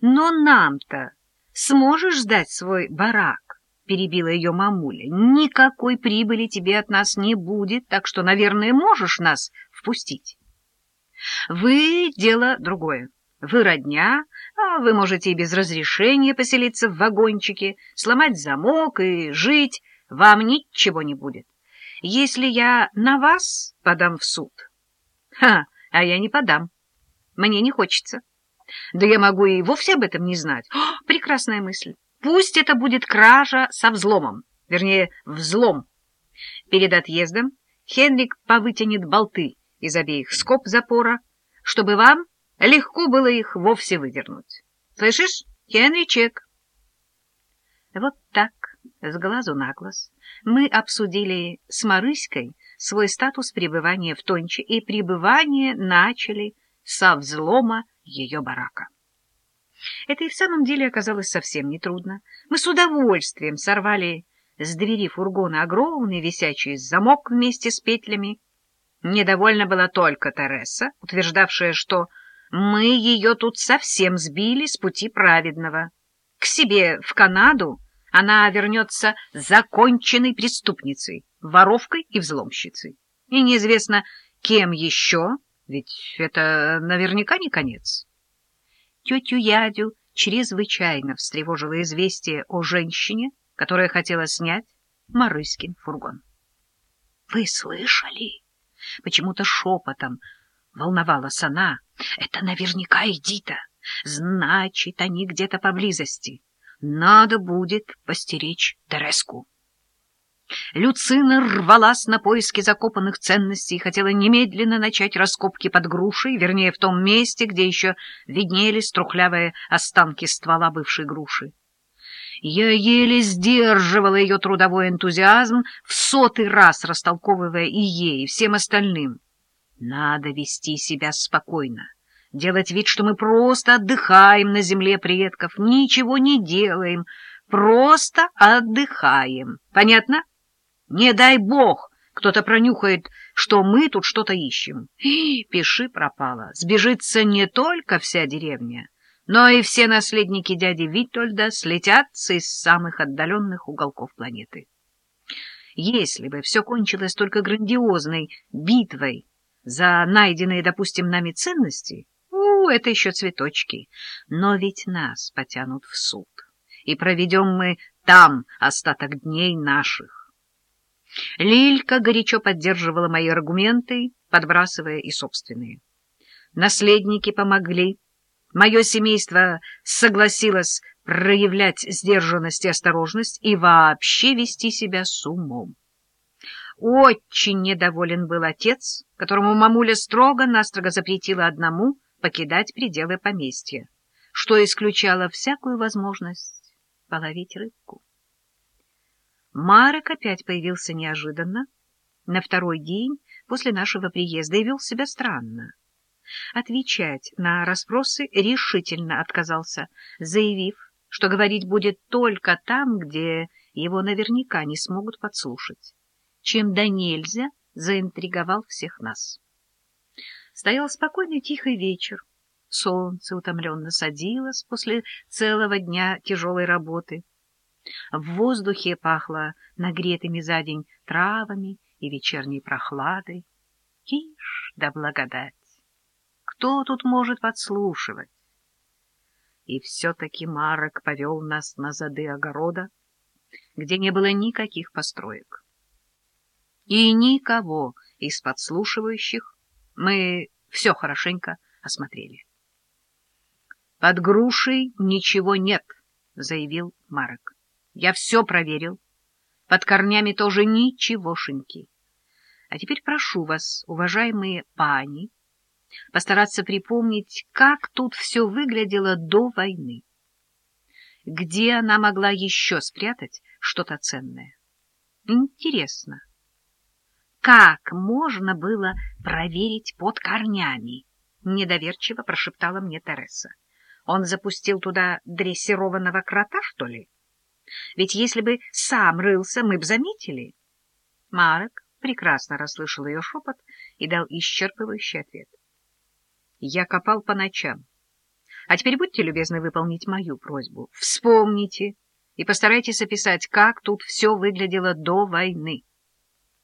Но нам-то сможешь сдать свой барак? перебила ее мамуля. Никакой прибыли тебе от нас не будет, так что, наверное, можешь нас впустить. Вы — дело другое. Вы родня, а вы можете и без разрешения поселиться в вагончике, сломать замок и жить. Вам ничего не будет. Если я на вас подам в суд... Ха, а я не подам. Мне не хочется. Да я могу и вовсе об этом не знать. О, прекрасная мысль. Пусть это будет кража со взломом, вернее, взлом. Перед отъездом Хенрик повытянет болты из обеих скоб запора, чтобы вам легко было их вовсе выдернуть. Слышишь, Хенричек? Вот так, с глазу на глаз, мы обсудили с Марыськой свой статус пребывания в Тонче, и пребывание начали со взлома ее барака. Это и в самом деле оказалось совсем нетрудно. Мы с удовольствием сорвали с двери фургона огромный висячий замок вместе с петлями. Недовольна была только Тереса, утверждавшая, что мы ее тут совсем сбили с пути праведного. К себе в Канаду она вернется законченной преступницей, воровкой и взломщицей. И неизвестно, кем еще, ведь это наверняка не конец. Тетю Ядю чрезвычайно встревожило известие о женщине, которая хотела снять Марыськин фургон. — Вы слышали? Почему-то шепотом волновалась она. — Это наверняка Эдита. Значит, они где-то поблизости. Надо будет постеречь Тереску. Люцина рвалась на поиски закопанных ценностей и хотела немедленно начать раскопки под грушей, вернее, в том месте, где еще виднелись трухлявые останки ствола бывшей груши. Я еле сдерживала ее трудовой энтузиазм, в сотый раз растолковывая и ей, и всем остальным. Надо вести себя спокойно, делать вид, что мы просто отдыхаем на земле предков, ничего не делаем, просто отдыхаем. Понятно? Не дай бог, кто-то пронюхает, что мы тут что-то ищем. И пиши пропало. Сбежится не только вся деревня, но и все наследники дяди Витольда слетятся из самых отдаленных уголков планеты. Если бы все кончилось только грандиозной битвой за найденные, допустим, нами ценности, у, это еще цветочки. Но ведь нас потянут в суд, и проведем мы там остаток дней наших. Лилька горячо поддерживала мои аргументы, подбрасывая и собственные. Наследники помогли. Мое семейство согласилось проявлять сдержанность и осторожность и вообще вести себя с умом. Очень недоволен был отец, которому мамуля строго-настрого запретила одному покидать пределы поместья, что исключало всякую возможность половить рыбку. Марек опять появился неожиданно, на второй день после нашего приезда, и вел себя странно. Отвечать на расспросы решительно отказался, заявив, что говорить будет только там, где его наверняка не смогут подслушать, чем до нельзя заинтриговал всех нас. Стоял спокойный тихий вечер, солнце утомленно садилось после целого дня тяжелой работы, в воздухе пахло нагретыми за день травами и вечерней прохладой. Тишь да благодать! Кто тут может подслушивать? И все-таки Марок повел нас на зады огорода, где не было никаких построек. И никого из подслушивающих мы все хорошенько осмотрели. «Под грушей ничего нет», — заявил Марок. Я все проверил. Под корнями тоже ничегошеньки. А теперь прошу вас, уважаемые пани, постараться припомнить, как тут все выглядело до войны. Где она могла еще спрятать что-то ценное? Интересно, как можно было проверить под корнями? Недоверчиво прошептала мне Тереса. Он запустил туда дрессированного крота, что ли? Ведь если бы сам рылся, мы б заметили. Марок прекрасно расслышал ее шепот и дал исчерпывающий ответ. Я копал по ночам. А теперь будьте любезны выполнить мою просьбу. Вспомните и постарайтесь описать, как тут все выглядело до войны.